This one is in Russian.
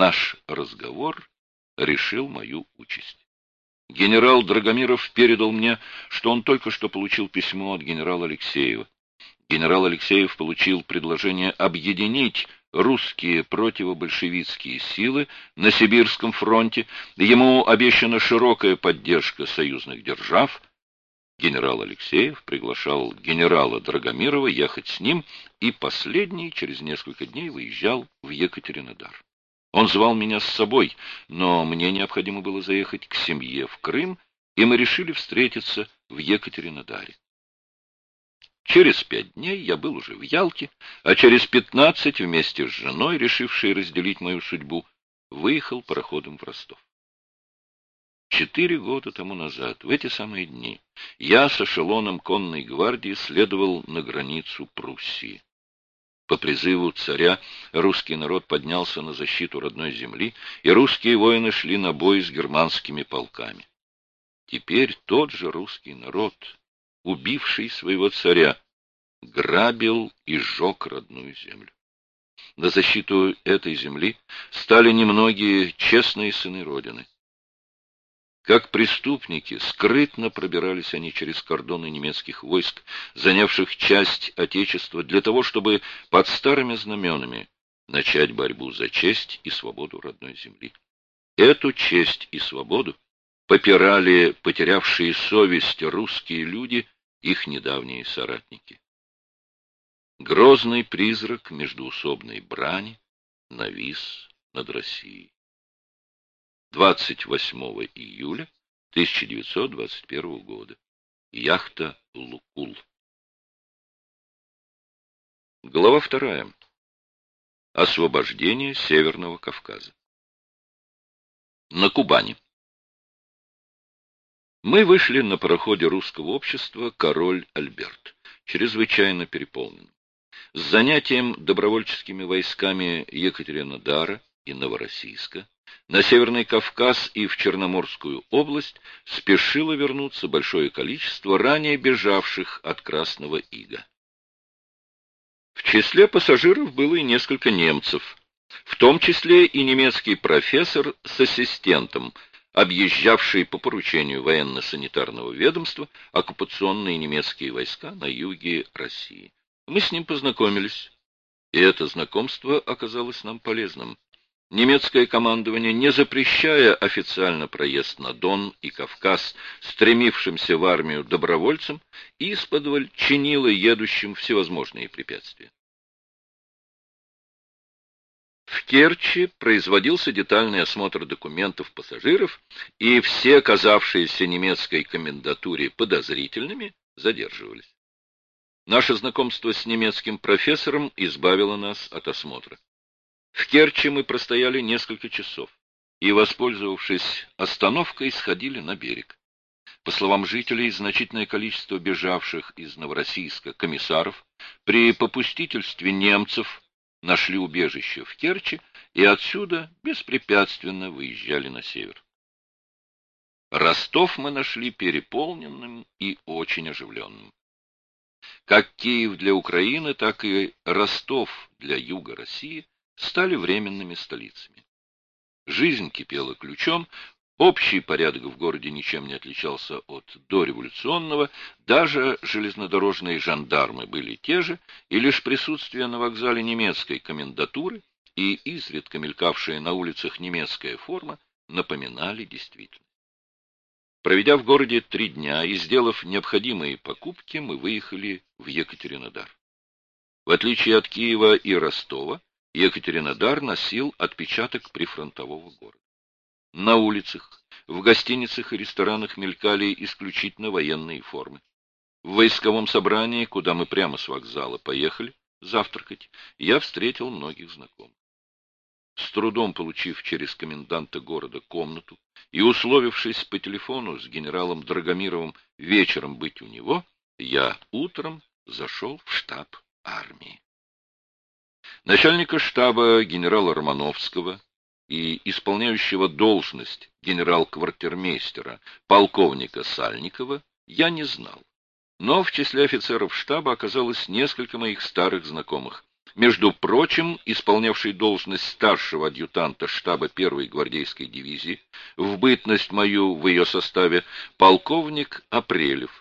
Наш разговор решил мою участь. Генерал Драгомиров передал мне, что он только что получил письмо от генерала Алексеева. Генерал Алексеев получил предложение объединить русские противобольшевистские силы на Сибирском фронте, ему обещана широкая поддержка союзных держав. Генерал Алексеев приглашал генерала Драгомирова ехать с ним, и последний через несколько дней выезжал в Екатеринодар. Он звал меня с собой, но мне необходимо было заехать к семье в Крым, и мы решили встретиться в Екатеринодаре. Через пять дней я был уже в Ялте, а через пятнадцать вместе с женой, решившей разделить мою судьбу, выехал пароходом в Ростов. Четыре года тому назад, в эти самые дни, я с эшелоном конной гвардии следовал на границу Пруссии. По призыву царя русский народ поднялся на защиту родной земли, и русские воины шли на бой с германскими полками. Теперь тот же русский народ, убивший своего царя, грабил и сжег родную землю. На защиту этой земли стали немногие честные сыны Родины. Как преступники, скрытно пробирались они через кордоны немецких войск, занявших часть Отечества, для того, чтобы под старыми знаменами начать борьбу за честь и свободу родной земли. Эту честь и свободу попирали потерявшие совесть русские люди, их недавние соратники. Грозный призрак междуусобной брани навис над Россией. 28 июля 1921 года. Яхта «Лукул». Глава вторая. Освобождение Северного Кавказа. На Кубани. Мы вышли на пароходе русского общества «Король Альберт», чрезвычайно переполнен. С занятием добровольческими войсками Екатеринодара и Новороссийска на Северный Кавказ и в Черноморскую область спешило вернуться большое количество ранее бежавших от Красного Ига. В числе пассажиров было и несколько немцев, в том числе и немецкий профессор с ассистентом, объезжавший по поручению военно-санитарного ведомства оккупационные немецкие войска на юге России. Мы с ним познакомились, и это знакомство оказалось нам полезным. Немецкое командование, не запрещая официально проезд на Дон и Кавказ, стремившимся в армию добровольцам, исподволь чинило едущим всевозможные препятствия. В Керчи производился детальный осмотр документов пассажиров, и все, казавшиеся немецкой комендатуре подозрительными, задерживались. Наше знакомство с немецким профессором избавило нас от осмотра. В Керчи мы простояли несколько часов и, воспользовавшись остановкой, сходили на берег. По словам жителей, значительное количество бежавших из Новороссийска комиссаров при попустительстве немцев нашли убежище в Керчи и отсюда беспрепятственно выезжали на север. Ростов мы нашли переполненным и очень оживленным. Как Киев для Украины, так и Ростов для юга России стали временными столицами. Жизнь кипела ключом, общий порядок в городе ничем не отличался от дореволюционного, даже железнодорожные жандармы были те же, и лишь присутствие на вокзале немецкой комендатуры и изредка мелькавшая на улицах немецкая форма напоминали действительность. Проведя в городе три дня и сделав необходимые покупки, мы выехали в Екатеринодар. В отличие от Киева и Ростова, Екатеринодар носил отпечаток прифронтового города. На улицах, в гостиницах и ресторанах мелькали исключительно военные формы. В войсковом собрании, куда мы прямо с вокзала поехали завтракать, я встретил многих знакомых. С трудом получив через коменданта города комнату и условившись по телефону с генералом Драгомировым вечером быть у него, я утром зашел в штаб армии начальника штаба генерала Романовского и исполняющего должность генерал-квартирмейстера полковника Сальникова я не знал. Но в числе офицеров штаба оказалось несколько моих старых знакомых. Между прочим, исполнявший должность старшего адъютанта штаба первой гвардейской дивизии, в бытность мою в ее составе, полковник Апрелев,